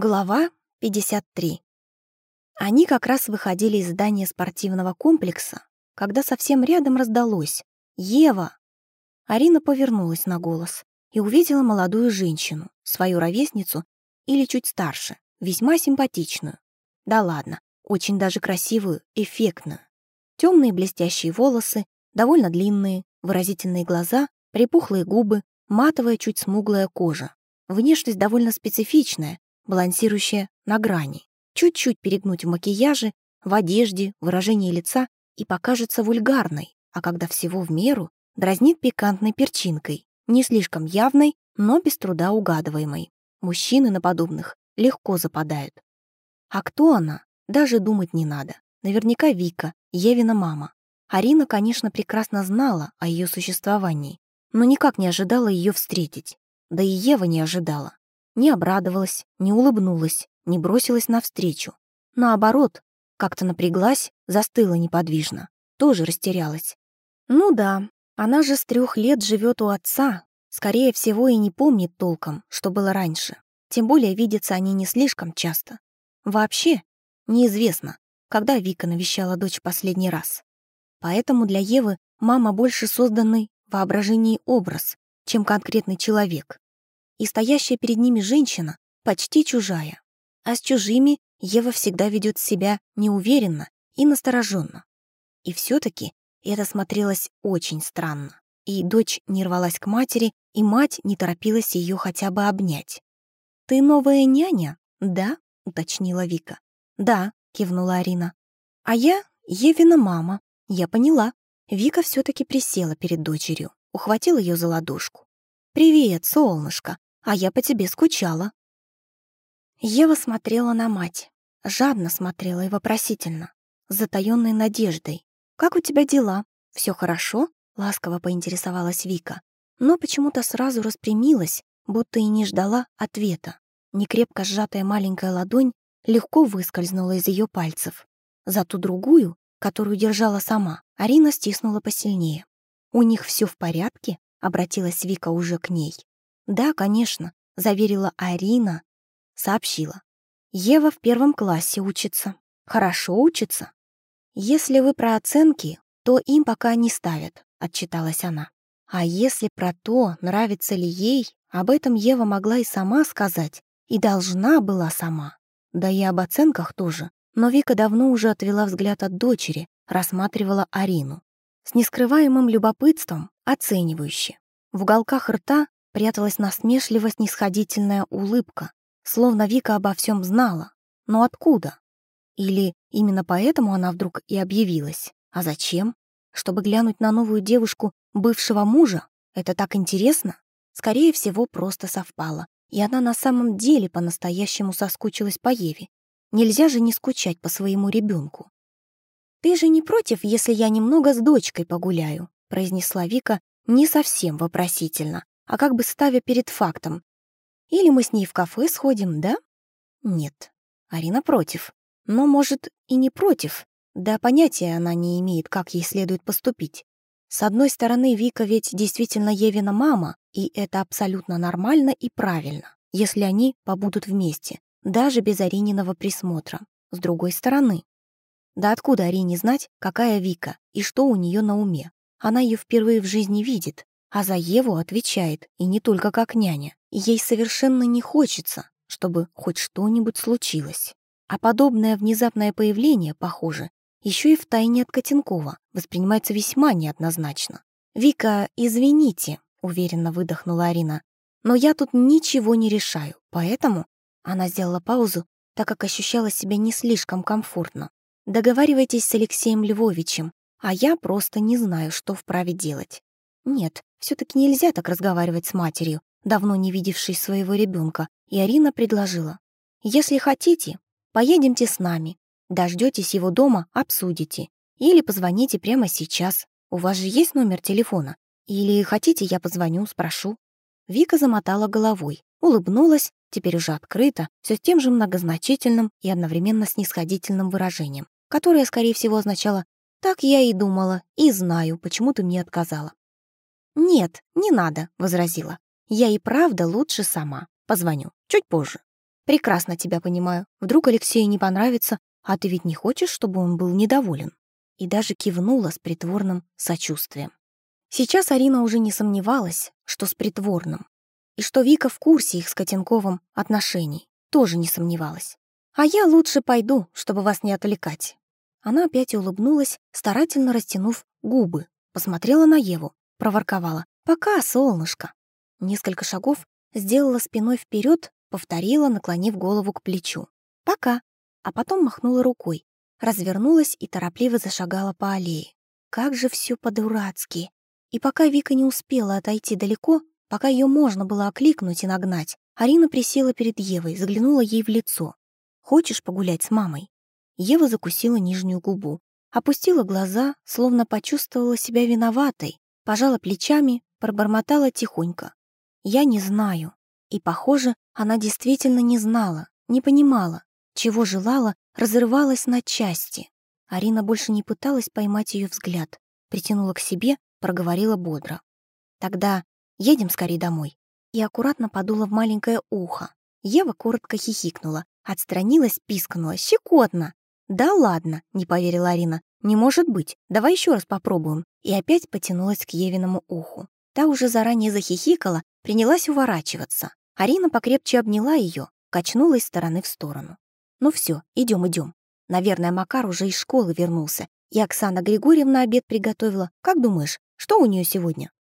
Глава 53. Они как раз выходили из здания спортивного комплекса, когда совсем рядом раздалось «Ева!». Арина повернулась на голос и увидела молодую женщину, свою ровесницу или чуть старше, весьма симпатичную. Да ладно, очень даже красивую, эффектную. Темные блестящие волосы, довольно длинные, выразительные глаза, припухлые губы, матовая чуть смуглая кожа. Внешность довольно специфичная, балансирующая на грани. Чуть-чуть перегнуть в макияже, в одежде, выражении лица и покажется вульгарной, а когда всего в меру, дразнит пикантной перчинкой, не слишком явной, но без труда угадываемой. Мужчины на подобных легко западают. А кто она? Даже думать не надо. Наверняка Вика, Евина мама. Арина, конечно, прекрасно знала о ее существовании, но никак не ожидала ее встретить. Да и Ева не ожидала. Не обрадовалась, не улыбнулась, не бросилась навстречу. Наоборот, как-то напряглась, застыла неподвижно. Тоже растерялась. Ну да, она же с трех лет живет у отца. Скорее всего, и не помнит толком, что было раньше. Тем более видятся они не слишком часто. Вообще, неизвестно, когда Вика навещала дочь последний раз. Поэтому для Евы мама больше созданный воображении образ, чем конкретный человек и стоящая перед ними женщина почти чужая. А с чужими Ева всегда ведет себя неуверенно и настороженно. И все таки это смотрелось очень странно. И дочь не рвалась к матери, и мать не торопилась ее хотя бы обнять. «Ты новая няня, да?» — уточнила Вика. «Да», — кивнула Арина. «А я Евина мама. Я поняла». Вика все таки присела перед дочерью, ухватила ее за ладошку. «Привет, солнышко. А я по тебе скучала». Ева смотрела на мать, жадно смотрела и вопросительно, с затаённой надеждой. «Как у тебя дела? Все хорошо?» — ласково поинтересовалась Вика, но почему-то сразу распрямилась, будто и не ждала ответа. Некрепко сжатая маленькая ладонь легко выскользнула из ее пальцев. За ту другую, которую держала сама, Арина стиснула посильнее. «У них все в порядке?» — обратилась Вика уже к ней. «Да, конечно», — заверила Арина. Сообщила. «Ева в первом классе учится. Хорошо учится. Если вы про оценки, то им пока не ставят», — отчиталась она. А если про то, нравится ли ей, об этом Ева могла и сама сказать, и должна была сама. Да и об оценках тоже. Но Вика давно уже отвела взгляд от дочери, рассматривала Арину. С нескрываемым любопытством, оценивающе. В уголках рта пряталась насмешливо-снисходительная улыбка, словно Вика обо всем знала. Но откуда? Или именно поэтому она вдруг и объявилась? А зачем? Чтобы глянуть на новую девушку бывшего мужа? Это так интересно? Скорее всего, просто совпало. И она на самом деле по-настоящему соскучилась по Еве. Нельзя же не скучать по своему ребенку. «Ты же не против, если я немного с дочкой погуляю?» произнесла Вика не совсем вопросительно, а как бы ставя перед фактом. Или мы с ней в кафе сходим, да? Нет. Арина против. Но, может, и не против. Да понятия она не имеет, как ей следует поступить. С одной стороны, Вика ведь действительно Евина мама, и это абсолютно нормально и правильно, если они побудут вместе, даже без Арининого присмотра. С другой стороны, да откуда Арине знать, какая Вика и что у нее на уме? Она ее впервые в жизни видит, а за Еву отвечает, и не только как няня. Ей совершенно не хочется, чтобы хоть что-нибудь случилось. А подобное внезапное появление, похоже, еще и в тайне от Котенкова воспринимается весьма неоднозначно. «Вика, извините», — уверенно выдохнула Арина, «но я тут ничего не решаю, поэтому...» Она сделала паузу, так как ощущала себя не слишком комфортно. «Договаривайтесь с Алексеем Львовичем, а я просто не знаю, что вправе делать. Нет, все таки нельзя так разговаривать с матерью, давно не видевшей своего ребенка, и Арина предложила. «Если хотите, поедемте с нами. Дождетесь его дома, обсудите. Или позвоните прямо сейчас. У вас же есть номер телефона? Или хотите, я позвоню, спрошу?» Вика замотала головой, улыбнулась, теперь уже открыто, все с тем же многозначительным и одновременно снисходительным выражением, которое, скорее всего, означало «так я и думала, и знаю, почему ты мне отказала». «Нет, не надо», — возразила. «Я и правда лучше сама. Позвоню. Чуть позже». Прекрасно тебя понимаю. Вдруг Алексею не понравится, а ты ведь не хочешь, чтобы он был недоволен?» И даже кивнула с притворным сочувствием. Сейчас Арина уже не сомневалась, что с притворным, и что Вика в курсе их с Котенковым отношений, тоже не сомневалась. «А я лучше пойду, чтобы вас не отвлекать». Она опять улыбнулась, старательно растянув губы, посмотрела на Еву, проворковала. «Пока, солнышко». Несколько шагов сделала спиной вперед, повторила, наклонив голову к плечу. «Пока», а потом махнула рукой, развернулась и торопливо зашагала по аллее. Как же все по-дурацки. И пока Вика не успела отойти далеко, пока ее можно было окликнуть и нагнать, Арина присела перед Евой, заглянула ей в лицо. «Хочешь погулять с мамой?» Ева закусила нижнюю губу, опустила глаза, словно почувствовала себя виноватой, пожала плечами, пробормотала тихонько. «Я не знаю». И, похоже, она действительно не знала, не понимала, чего желала, разрывалась на части. Арина больше не пыталась поймать ее взгляд, притянула к себе, проговорила бодро. «Тогда едем скорее домой». И аккуратно подула в маленькое ухо. Ева коротко хихикнула, отстранилась, пискнула. «Щекотно!» «Да ладно», — не поверила Арина. «Не может быть. Давай еще раз попробуем». И опять потянулась к Евиному уху. Та уже заранее захихикала, принялась уворачиваться. Арина покрепче обняла ее, качнула из стороны в сторону. «Ну все, идем, идем. Наверное, Макар уже из школы вернулся, и Оксана Григорьевна обед приготовила. Как думаешь, что у нее сегодня?»